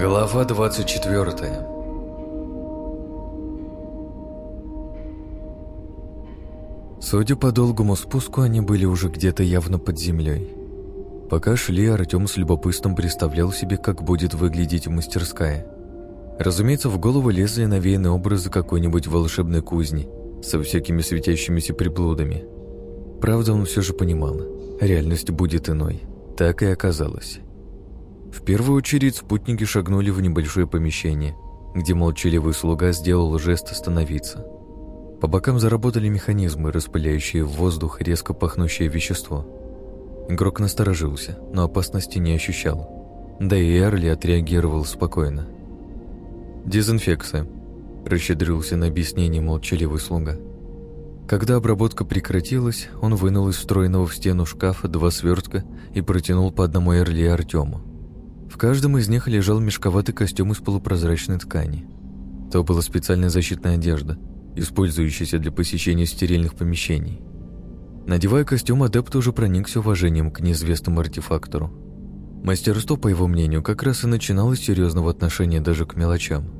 Глава 24 Судя по долгому спуску, они были уже где-то явно под землей. Пока шли, Артем с любопытством представлял себе, как будет выглядеть мастерская. Разумеется, в голову лезли навеянные образы какой-нибудь волшебной кузни со всякими светящимися приблудами. Правда, он все же понимал, реальность будет иной. Так и оказалось. В первую очередь спутники шагнули в небольшое помещение, где молчаливый слуга сделал жест остановиться. По бокам заработали механизмы, распыляющие в воздух резко пахнущее вещество. Игрок насторожился, но опасности не ощущал. Да и Эрли отреагировал спокойно. «Дезинфекция», – расщедрился на объяснение молчаливый слуга. Когда обработка прекратилась, он вынул из встроенного в стену шкафа два свертка и протянул по одному Эрли и Артему. В каждом из них лежал мешковатый костюм из полупрозрачной ткани. То была специальная защитная одежда, использующаяся для посещения стерильных помещений. Надевая костюм, адепт уже проникся уважением к неизвестному артефактору. Мастерство, по его мнению, как раз и начиналось серьезного отношения даже к мелочам.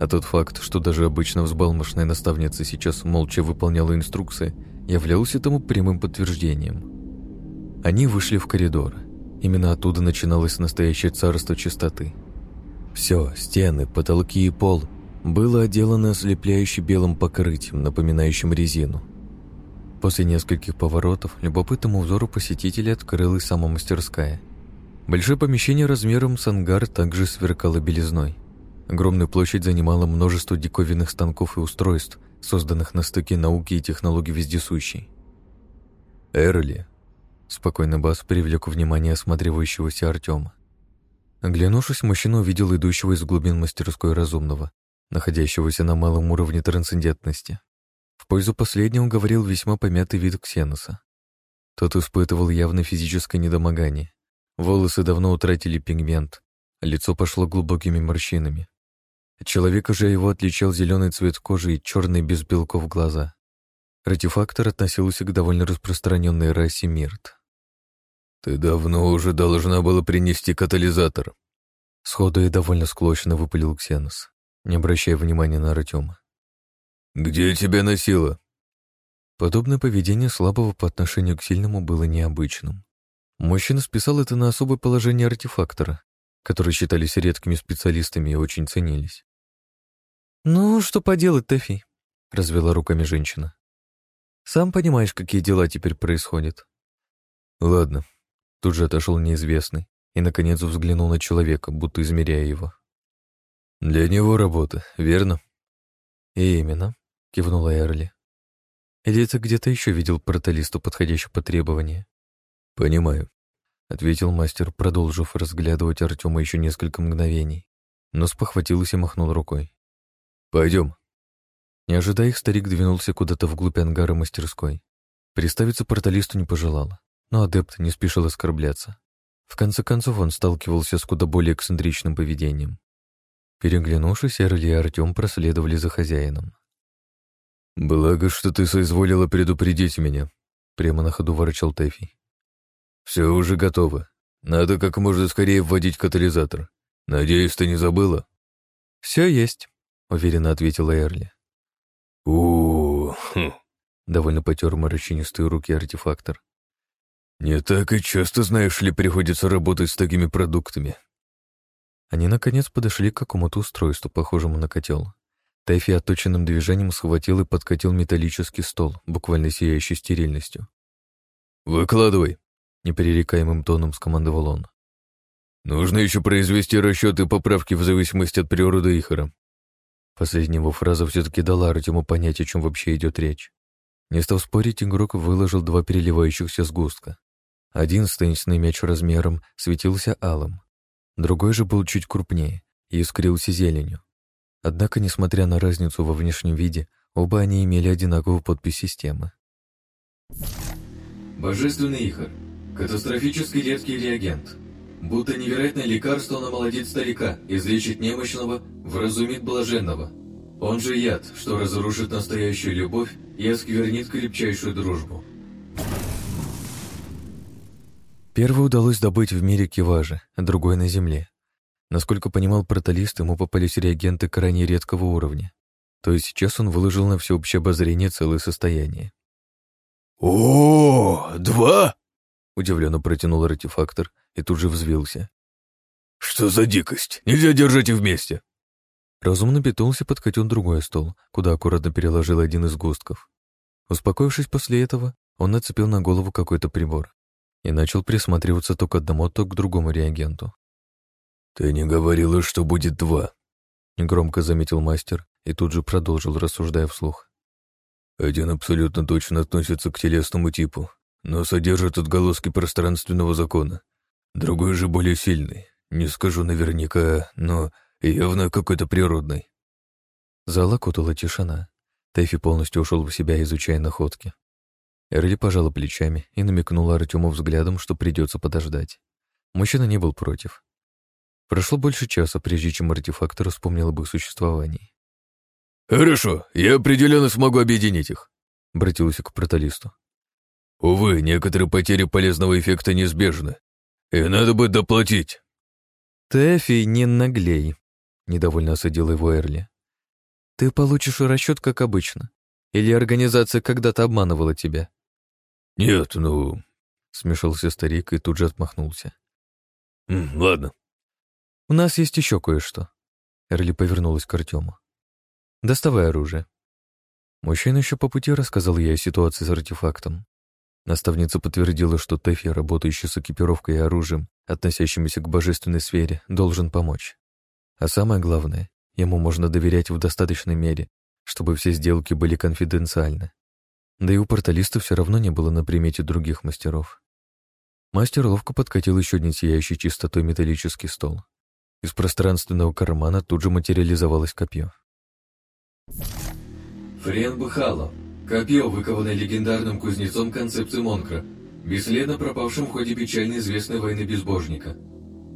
А тот факт, что даже обычно взбалмошная наставница сейчас молча выполняла инструкции, являлся тому прямым подтверждением. Они вышли в коридор. Именно оттуда начиналось настоящее царство чистоты. Все, стены, потолки и пол было отделано ослепляюще белым покрытием, напоминающим резину. После нескольких поворотов любопытному взору посетителя открылась сама мастерская. Большое помещение размером с ангар также сверкало белизной. Огромную площадь занимало множество диковинных станков и устройств, созданных на стыке науки и технологий вездесущей. «Эрли», Спокойный бас привлек внимание осматривающегося Артема. Оглянувшись, мужчина увидел идущего из глубин мастерской разумного, находящегося на малом уровне трансцендентности. В пользу последнего говорил весьма помятый вид Ксеноса. Тот испытывал явно физическое недомогание. Волосы давно утратили пигмент, а лицо пошло глубокими морщинами. От человека же его отличал зеленый цвет кожи и черные без белков глаза. Артефактор относился к довольно распространенной расе Мирт. «Ты давно уже должна была принести катализатор», Сходу и довольно склочно выпалил Ксенос, не обращая внимания на Артема. «Где тебя носило?» Подобное поведение слабого по отношению к сильному было необычным. Мужчина списал это на особое положение артефактора, которые считались редкими специалистами и очень ценились. «Ну, что поделать, Тэфи?» — развела руками женщина. «Сам понимаешь, какие дела теперь происходят». «Ладно, Тут же отошел неизвестный и, наконец, взглянул на человека, будто измеряя его. «Для него работа, верно?» «И именно», — кивнула Эрли. «Или ты где-то еще видел порталисту, подходящую по требованию?» «Понимаю», — ответил мастер, продолжив разглядывать Артема еще несколько мгновений, но спохватился и махнул рукой. «Пойдем». Не ожидая их, старик двинулся куда-то вглубь ангара мастерской. Представиться порталисту не пожелала но адепт не спешил оскорбляться. В конце концов, он сталкивался с куда более эксцентричным поведением. Переглянувшись, Эрли и Артем проследовали за хозяином. «Благо, что ты соизволила предупредить меня», — прямо на ходу ворчал Тэфи. «Все уже готово. Надо как можно скорее вводить катализатор. Надеюсь, ты не забыла?» «Все есть», — уверенно ответила Эрли. у, -у, довольно потер морщинистые руки артефактор. «Не так и часто, знаешь ли, приходится работать с такими продуктами». Они, наконец, подошли к какому-то устройству, похожему на котел. Тайфи отточенным движением схватил и подкатил металлический стол, буквально сияющий стерильностью. «Выкладывай», — неперерекаемым тоном скомандовал он. «Нужно еще произвести расчеты и поправки в зависимости от природы Ихара». Последняя его фраза все-таки дала Артему понять, о чем вообще идет речь. Не став спорить, игрок выложил два переливающихся сгустка. Один с теннисный мяч размером светился алым, другой же был чуть крупнее и искрился зеленью. Однако, несмотря на разницу во внешнем виде, оба они имели одинаковую подпись системы. Божественный Ихар. Катастрофически редкий реагент. Будто невероятное лекарство намолодит старика, излечит немощного, вразумит блаженного. Он же яд, что разрушит настоящую любовь и осквернит крепчайшую дружбу. Первый удалось добыть в мире Киважи, а другой на Земле. Насколько понимал проталист, ему попались реагенты крайне редкого уровня. То есть сейчас он выложил на всеобщее обозрение целое состояние. «О, два?» — удивленно протянул артефактор и тут же взвился. «Что за дикость? Нельзя держать их вместе!» Разумно питался подкатил другой стол, куда аккуратно переложил один из густков. Успокоившись после этого, он нацепил на голову какой-то прибор и начал присматриваться то к одному, то к другому реагенту. «Ты не говорила, что будет два», — громко заметил мастер и тут же продолжил, рассуждая вслух. «Один абсолютно точно относится к телесному типу, но содержит отголоски пространственного закона. Другой же более сильный, не скажу наверняка, но явно какой-то природный». Зал окутала тишина. Тэфи полностью ушел в себя, изучая находки. Эрли пожала плечами и намекнула Артему взглядом, что придется подождать. Мужчина не был против. Прошло больше часа, прежде чем артефактор вспомнил об их существовании. «Хорошо, я определенно смогу объединить их», — обратился к проталисту. «Увы, некоторые потери полезного эффекта неизбежны, и надо бы доплатить». «Тэфи, не наглей», — недовольно осадил его Эрли. «Ты получишь расчет, как обычно. Или организация когда-то обманывала тебя?» «Нет, ну...» — смешался старик и тут же отмахнулся. «Ладно, «У нас есть еще кое-что». Эрли повернулась к Артему. «Доставай оружие». Мужчина еще по пути рассказал ей о ситуации с артефактом. Наставница подтвердила, что Тэфи, работающий с экипировкой и оружием, относящимися к божественной сфере, должен помочь. А самое главное, ему можно доверять в достаточной мере, чтобы все сделки были конфиденциальны. Да и у порталиста все равно не было на примете других мастеров. Мастер ловко подкатил еще один сияющий чистотой металлический стол. Из пространственного кармана тут же материализовалось копье. Френ Бахало. Копье, выкованное легендарным кузнецом концепции Монкра, бесследно пропавшим в ходе печально известной войны безбожника.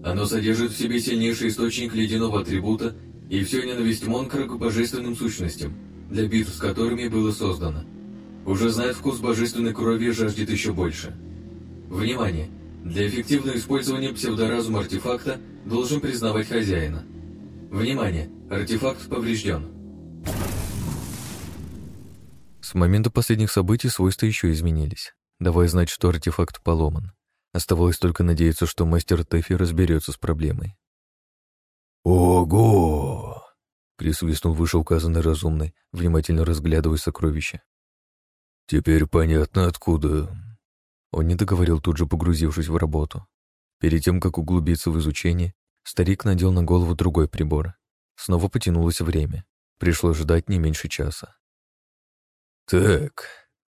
Оно содержит в себе сильнейший источник ледяного атрибута и всю ненависть Монкра к божественным сущностям, для битв с которыми было создано. Уже знает вкус божественной крови и жаждет еще больше. Внимание! Для эффективного использования псевдоразума артефакта должен признавать хозяина. Внимание! Артефакт поврежден. С момента последних событий свойства еще изменились, давая знать, что артефакт поломан. Оставалось только надеяться, что мастер Тэфи разберется с проблемой. «Ого!» — присвистнул вышеуказанный разумный, внимательно разглядывая сокровища. «Теперь понятно, откуда он не договорил, тут же погрузившись в работу. Перед тем, как углубиться в изучение, старик надел на голову другой прибор. Снова потянулось время. Пришлось ждать не меньше часа. «Так...»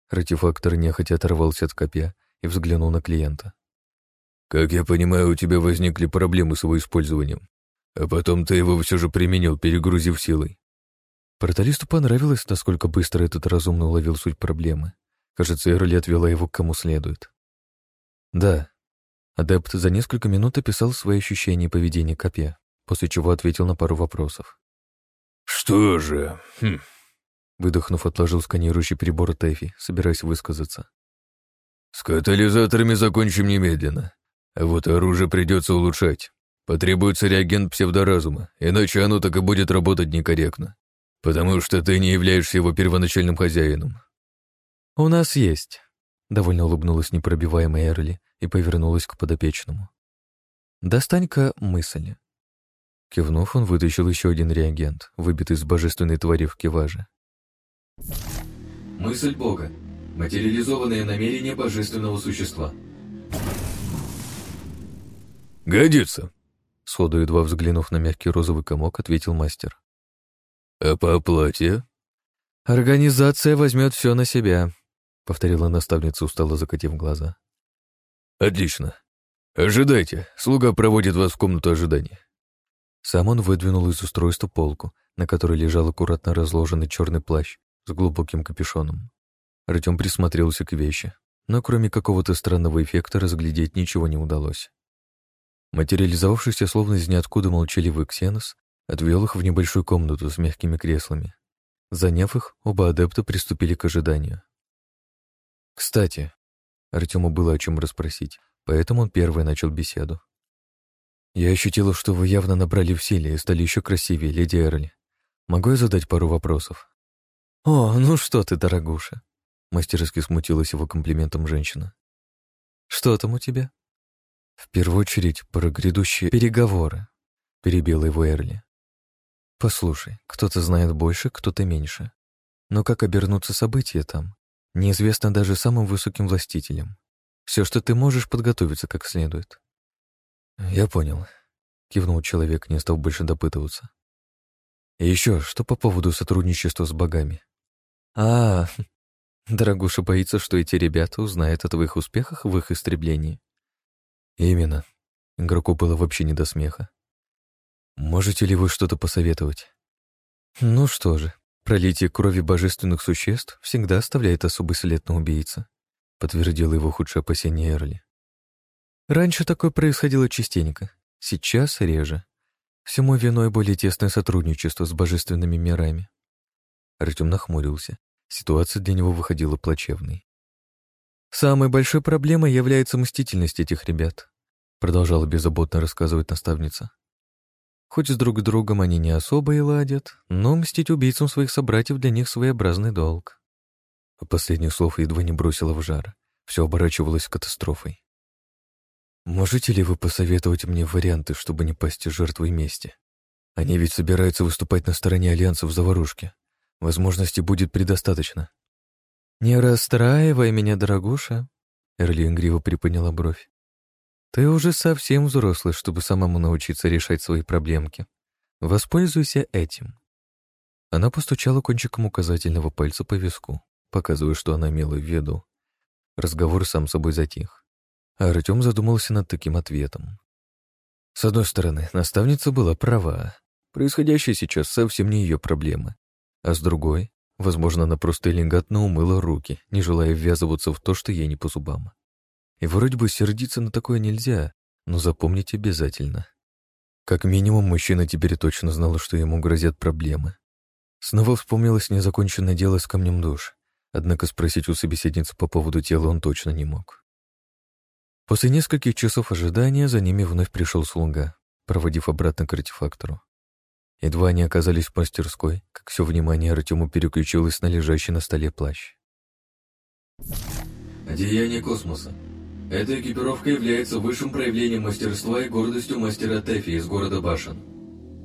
Артефактор нехотя оторвался от копья и взглянул на клиента. «Как я понимаю, у тебя возникли проблемы с его использованием, а потом ты его все же применил, перегрузив силой». Порталисту понравилось, насколько быстро этот разумно уловил суть проблемы. Кажется, Эрли отвела его к кому следует. Да. Адепт за несколько минут описал свои ощущения и поведение копья, после чего ответил на пару вопросов. «Что же...» хм. Выдохнув, отложил сканирующий прибор Тэфи, собираясь высказаться. «С катализаторами закончим немедленно. А вот оружие придется улучшать. Потребуется реагент псевдоразума, иначе оно так и будет работать некорректно. Потому что ты не являешься его первоначальным хозяином. «У нас есть», — довольно улыбнулась непробиваемая Эрли и повернулась к подопечному. «Достань-ка мысль». Кивнув, он вытащил еще один реагент, выбитый из божественной твари в киваже. Мысль Бога. Материализованное намерение божественного существа. «Годится», — сходу едва взглянув на мягкий розовый комок, ответил мастер. «А по оплате?» «Организация возьмет все на себя», — повторила наставница, устало закатив глаза. «Отлично. Ожидайте. Слуга проводит вас в комнату ожидания». Сам он выдвинул из устройства полку, на которой лежал аккуратно разложенный черный плащ с глубоким капюшоном. Артем присмотрелся к вещи, но кроме какого-то странного эффекта разглядеть ничего не удалось. Материализовавшийся словно из ниоткуда молчаливый ксенос отвел их в небольшую комнату с мягкими креслами. Заняв их, оба адепта приступили к ожиданию. Кстати, Артему было о чем расспросить, поэтому он первый начал беседу. Я ощутила, что вы явно набрали в силе и стали еще красивее, леди Эрли. Могу я задать пару вопросов? О, ну что ты, дорогуша. Мастерски смутилась его комплиментом женщина. Что там у тебя? В первую очередь про грядущие переговоры, перебила его Эрли. Послушай, кто-то знает больше, кто-то меньше. Но как обернутся события там, неизвестно даже самым высоким властителям. Все, что ты можешь, подготовиться как следует. Я понял, кивнул человек, не стал больше допытываться. И еще, что по поводу сотрудничества с богами? А, дорогуша боится, что эти ребята узнают о твоих успехах в их истреблении. Именно. Игроку было вообще не до смеха. Можете ли вы что-то посоветовать? Ну что же, пролитие крови божественных существ всегда оставляет особый след на убийце, подтвердил его худшее опасение Эрли. Раньше такое происходило частенько, сейчас реже. Всему виной более тесное сотрудничество с божественными мирами. Артем нахмурился. Ситуация для него выходила плачевной. «Самой большой проблемой является мстительность этих ребят», продолжала беззаботно рассказывать наставница. Хоть с друг другом они не особо и ладят, но мстить убийцам своих собратьев для них своеобразный долг. А последних слов едва не бросила в жар. Все оборачивалось катастрофой. «Можете ли вы посоветовать мне варианты, чтобы не пасть жертвой мести? Они ведь собираются выступать на стороне Альянса в заварушке. Возможности будет предостаточно». «Не расстраивай меня, дорогуша», — Эрли игриво приподняла бровь. Ты уже совсем взрослый, чтобы самому научиться решать свои проблемки. Воспользуйся этим. Она постучала кончиком указательного пальца по виску, показывая, что она имела в виду. Разговор сам собой затих. А Артем задумался над таким ответом. С одной стороны, наставница была права. Происходящее сейчас совсем не ее проблема. А с другой, возможно, она просто элегантно умыла руки, не желая ввязываться в то, что ей не по зубам. И вроде бы сердиться на такое нельзя, но запомнить обязательно. Как минимум, мужчина теперь точно знал, что ему грозят проблемы. Снова вспомнилось незаконченное дело с камнем душ, однако спросить у собеседницы по поводу тела он точно не мог. После нескольких часов ожидания за ними вновь пришел слуга, проводив обратно к артефактору. Едва они оказались в мастерской, как все внимание Артему переключилось на лежащий на столе плащ. Одеяние космоса. Эта экипировка является высшим проявлением мастерства и гордостью мастера Тэфи из города Башен.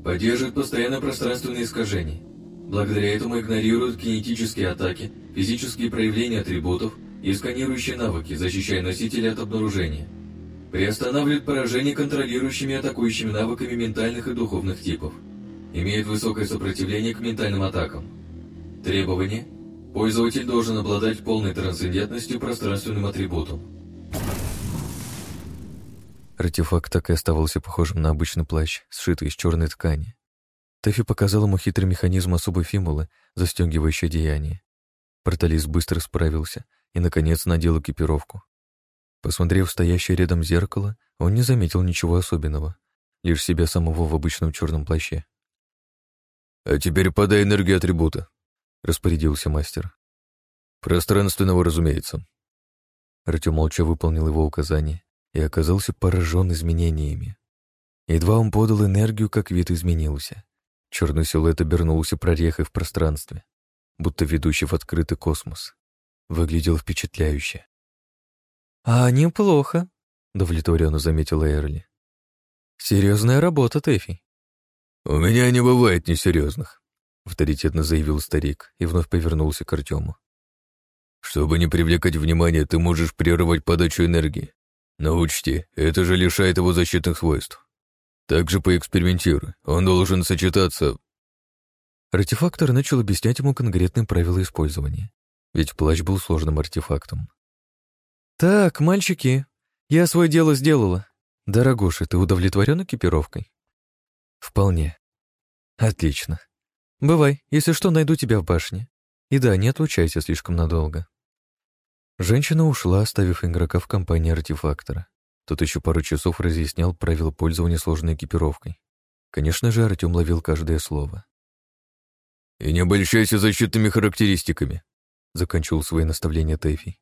Поддерживает постоянно пространственные искажения. Благодаря этому игнорирует кинетические атаки, физические проявления атрибутов и сканирующие навыки, защищая носителя от обнаружения. Приостанавливает поражение контролирующими и атакующими навыками ментальных и духовных типов. Имеет высокое сопротивление к ментальным атакам. Требования. Пользователь должен обладать полной трансцендентностью пространственным атрибутом. Артефакт так и оставался похожим на обычный плащ, сшитый из черной ткани. Тэфи показал ему хитрый механизм особой фимулы, застегивающий одеяние. Порталист быстро справился и, наконец, надел экипировку. Посмотрев стоящее рядом зеркало, он не заметил ничего особенного, лишь себя самого в обычном черном плаще. «А теперь подай энергию атрибута», — распорядился мастер. «Пространственного, разумеется». Артем молча выполнил его указание и оказался поражен изменениями. Едва он подал энергию, как вид изменился. Черный силуэт обернулся прорехой в пространстве, будто ведущий в открытый космос. Выглядел впечатляюще. «А неплохо», — удовлетворенно заметила Эрли. «Серьезная работа, Тэфи». «У меня не бывает несерьезных», — авторитетно заявил старик и вновь повернулся к Артему. «Чтобы не привлекать внимание, ты можешь прерывать подачу энергии. Но учти, это же лишает его защитных свойств. Также поэкспериментируй, он должен сочетаться... Артефактор начал объяснять ему конкретные правила использования, ведь плащ был сложным артефактом. «Так, мальчики, я свое дело сделала. Дорогуша, ты удовлетворен экипировкой?» «Вполне. Отлично. Бывай, если что, найду тебя в башне. И да, не отлучайся слишком надолго». Женщина ушла, оставив игрока в компании артефактора. Тот еще пару часов разъяснял правила пользования сложной экипировкой. Конечно же, Артем ловил каждое слово. «И не обольщайся защитными характеристиками», — заканчивал свои наставления Тэфи.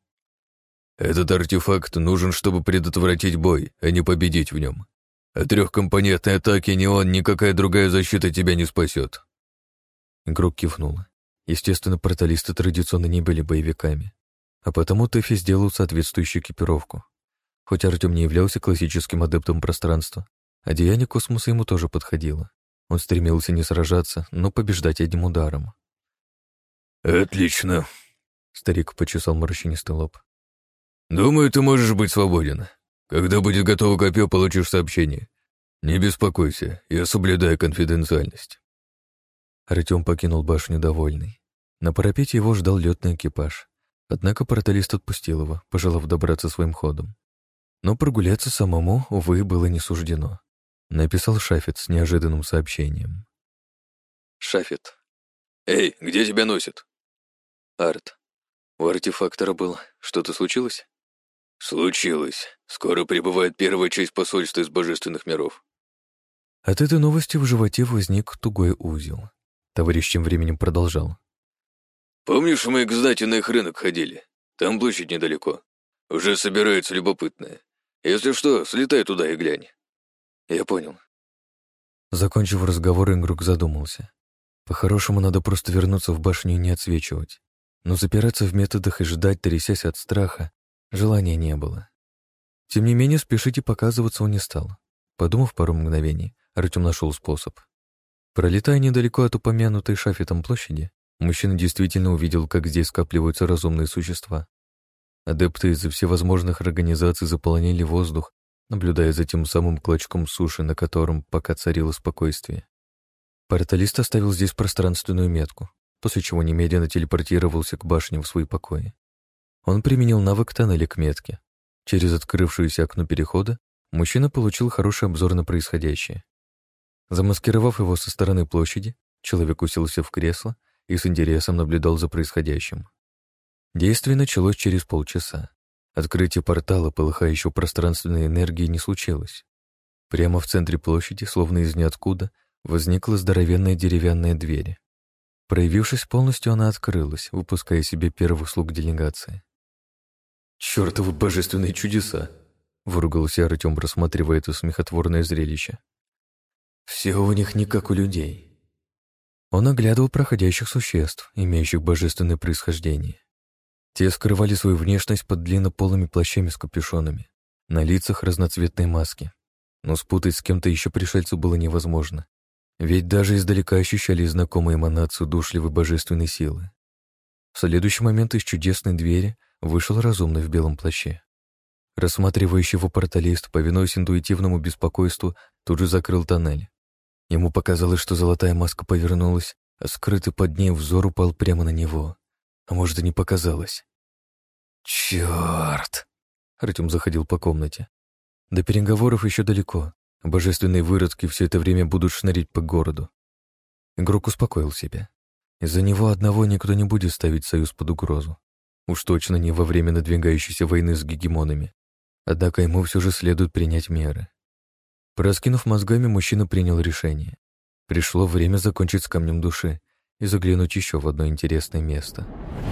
«Этот артефакт нужен, чтобы предотвратить бой, а не победить в нем. От трехкомпонентной атаки ни он, ни какая другая защита тебя не спасет. Игрок кивнул. Естественно, порталисты традиционно не были боевиками, а потому Тэфи сделал соответствующую экипировку. Хоть Артем не являлся классическим адептом пространства, одеяние космоса ему тоже подходило. Он стремился не сражаться, но побеждать одним ударом. «Отлично», — старик почесал морщинистый лоб. «Думаю, ты можешь быть свободен. Когда будет готово копье, получишь сообщение. Не беспокойся, я соблюдаю конфиденциальность». Артем покинул башню довольный. На парапете его ждал летный экипаж. Однако порталист отпустил его, пожелав добраться своим ходом. Но прогуляться самому, увы, было не суждено. Написал Шафет с неожиданным сообщением. Шафет. «Эй, где тебя носит?» Арт. У артефактора был. Что-то случилось? Случилось. Скоро прибывает первая часть посольства из божественных миров. От этой новости в животе возник тугой узел. Товарищ тем временем продолжал. «Помнишь, мы к Знати на их рынок ходили? Там площадь недалеко. Уже собираются любопытные. Если что, слетай туда и глянь». «Я понял». Закончив разговор, Ингрук задумался. По-хорошему, надо просто вернуться в башню и не отсвечивать. Но запираться в методах и ждать, трясясь от страха, желания не было. Тем не менее, спешить и показываться он не стал. Подумав пару мгновений, Артем нашел способ. Пролетая недалеко от упомянутой шафетом площади, мужчина действительно увидел, как здесь скапливаются разумные существа. Адепты из всевозможных организаций заполонили воздух, наблюдая за тем самым клочком суши, на котором пока царило спокойствие. Порталист оставил здесь пространственную метку, после чего немедленно телепортировался к башне в свои покои. Он применил навык тоннеля к метке. Через открывшееся окно перехода мужчина получил хороший обзор на происходящее. Замаскировав его со стороны площади, человек уселся в кресло и с интересом наблюдал за происходящим. Действие началось через полчаса. Открытие портала, полыхающего пространственной энергии, не случилось. Прямо в центре площади, словно из ниоткуда, возникла здоровенная деревянная дверь. Проявившись полностью, она открылась, выпуская себе первых слуг делегации. «Чёртовы божественные чудеса!» — выругался Артем, рассматривая это смехотворное зрелище. Все у них не как у людей. Он оглядывал проходящих существ, имеющих божественное происхождение. Те скрывали свою внешность под длиннополыми плащами с капюшонами, на лицах разноцветные маски. Но спутать с кем-то еще пришельцу было невозможно, ведь даже издалека ощущали знакомую эманацию душливой божественной силы. В следующий момент из чудесной двери вышел разумный в белом плаще. Рассматривающий его порталист, повинуясь интуитивному беспокойству, тут же закрыл тоннель. Ему показалось, что золотая маска повернулась, а скрытый под ней взор упал прямо на него. А может, и не показалось. «Чёрт!» Артем заходил по комнате. До переговоров еще далеко. Божественные выродки все это время будут шнырить по городу. Игрок успокоил себя. Из-за него одного никто не будет ставить союз под угрозу. Уж точно не во время надвигающейся войны с гегемонами. Однако ему все же следует принять меры. Пораскинув мозгами, мужчина принял решение. Пришло время закончить с камнем души и заглянуть еще в одно интересное место —